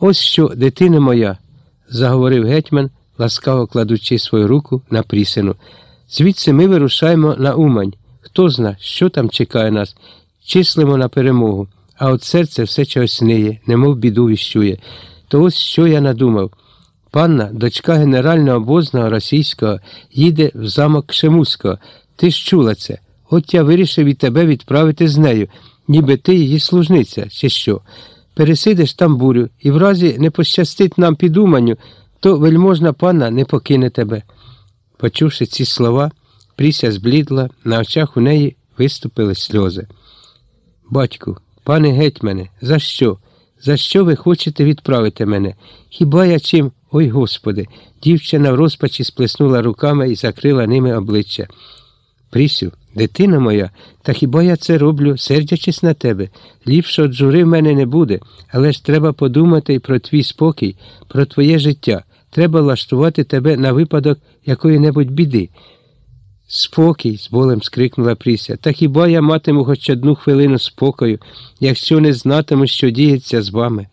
Ось що, дитина моя, заговорив гетьман, ласкаво кладучи свою руку на прісину. Звідси ми вирушаємо на Умань. Хто зна, що там чекає нас, числимо на перемогу, а от серце все чогось ниє, немов біду віщує. То ось що я надумав. Панна, дочка генерального обозного російського, їде в замок Шемуського. Ти ж чула це. От я вирішив і тебе відправити з нею, ніби ти її служниця, чи що. Пересидиш там бурю, і в разі не пощастить нам під Уманню, то вельможна панна не покине тебе. Почувши ці слова, Пріся зблідла, на очах у неї виступили сльози. Батьку, пане гетьмане, за що? За що ви хочете відправити мене? Хіба я чим? Ой Господи. Дівчина в розпачі сплеснула руками і закрила ними обличчя. Прісю, дитина моя, та хіба я це роблю, сердячись на тебе? Ліпше от жури в мене не буде, але ж треба подумати і про твій спокій, про твоє життя. Треба влаштувати тебе на випадок якої-небудь біди. Спокій, з болем скрикнула Пріся. Та хіба я матиму хоч одну хвилину спокою, якщо не знатиму, що діється з вами?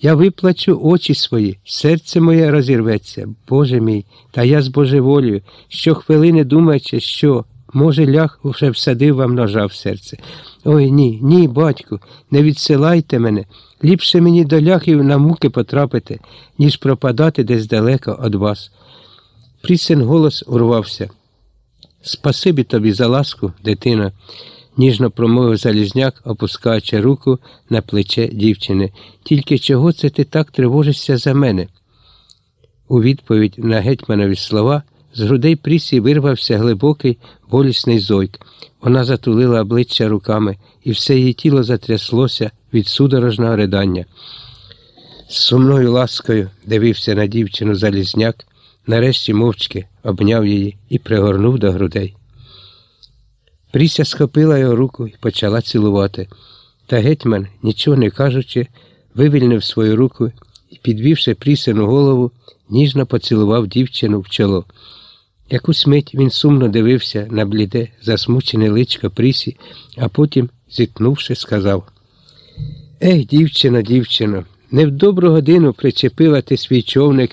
Я виплачу очі свої, серце моє розірветься, Боже мій, та я з божеволію, щохвилини думаючи, що, може, лях уже всадив вам ножа в серце. Ой ні, ні, батьку, не відсилайте мене. Ліпше мені до ляхів на муки потрапити, ніж пропадати десь далеко від вас. Прісен голос урвався. Спасибі тобі за ласку, дитина, ніжно промовив Залізняк, опускаючи руку на плече дівчини. Тільки чого це ти так тривожишся за мене? У відповідь на гетьманові слова з грудей Прісі вирвався глибокий болісний зойк. Вона затулила обличчя руками, і все її тіло затряслося від судорожного ридання. З сумною ласкою дивився на дівчину Залізняк, нарешті мовчки обняв її і пригорнув до грудей. Пріся схопила його руку і почала цілувати. Та гетьман, нічого не кажучи, вивільнив свою руку і, підвівши прісину голову, ніжно поцілував дівчину в чоло. Якусь мить він сумно дивився на бліде, засмучене личко Прісі, а потім, зітнувши, сказав Ех, дівчино, дівчино, не в добру годину причепила ти свій човник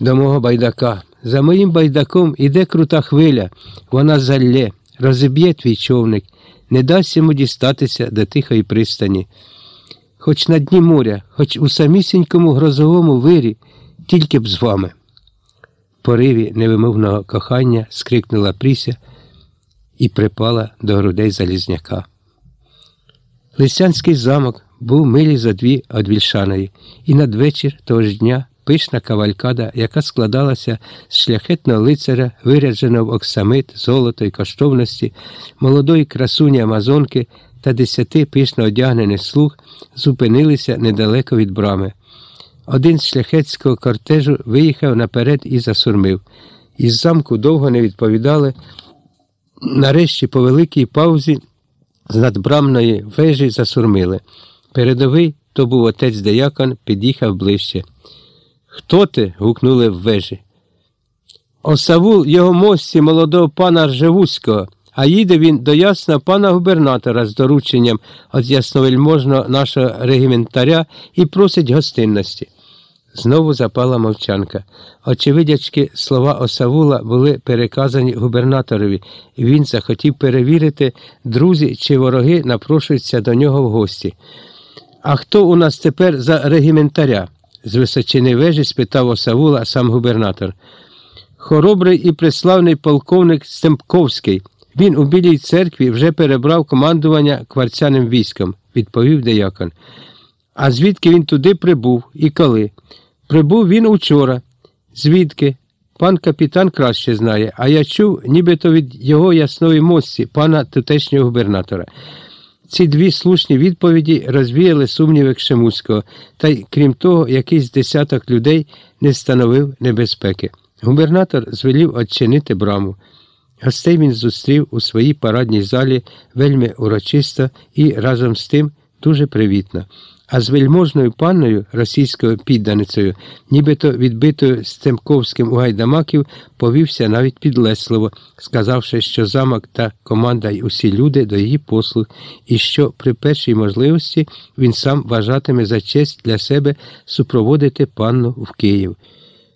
до мого байдака. За моїм байдаком іде крута хвиля, вона залє, розіб'є твій човник, не дасть йому дістатися до тихої пристані. Хоч на дні моря, хоч у самісінькому грозовому вирі, тільки б з вами. Пориві невимовного кохання скрикнула Пріся і припала до грудей Залізняка. Лисянський замок був милі за дві від і надвечір того ж дня пишна кавалькада, яка складалася з шляхетного лицаря, вирядженого в оксамит, золото й коштовності, молодої красуні Амазонки та десяти пишно одягнених слуг, зупинилися недалеко від брами. Один з шляхетського кортежу виїхав наперед і засурмив. Із замку довго не відповідали. Нарешті, по великій паузі, з надбрамної вежі засурмили. Передовий, то був отець деякон, під'їхав ближче. Хто ти? гукнули в вежі. Осавул його мості молодого пана Ржевузького, а їде він до ясна пана губернатора з дорученням від ясновельможного нашого регіментаря і просить гостинності. Знову запала мовчанка. Очевидячки, слова Осавула були переказані губернаторові, і він захотів перевірити, друзі чи вороги напрошуються до нього в гості. А хто у нас тепер за регіментаря? з височини вежі спитав Осавула сам губернатор. Хоробрий і преславний полковник Стемпковський. Він у Білій церкві вже перебрав командування кварцяним військом, відповів деякон. А звідки він туди прибув і коли? Прибув він учора. Звідки? Пан капітан краще знає, а я чув, нібито від його ясної мості, пана тутешнього губернатора. Ці дві слушні відповіді розвіяли сумніви Кшемуцького, та й крім того, якийсь десяток людей не становив небезпеки. Губернатор звелів odчинити браму. Гостей він зустрів у своїй парадній залі вельми урочисто і разом з тим дуже привітно. А з вельможною панною, російською підданицею, нібито відбитою з Цемковським у гайдамаків, повівся навіть підлесливо, сказавши, що замок та команда й усі люди до її послуг, і що при першій можливості він сам вважатиме за честь для себе супроводити панну в Київ.